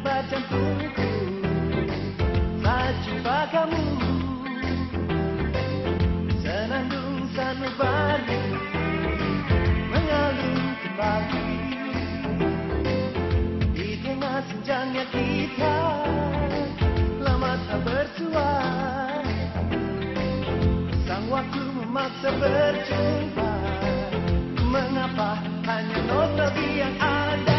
macam cantumku Saat kamu Senandung sanubari Mengalun kembali Di tengah senjangnya kita. Lama tak bertua Sang waktu memaksa berjumpa. Mengapa hanya nostalgia yang ada?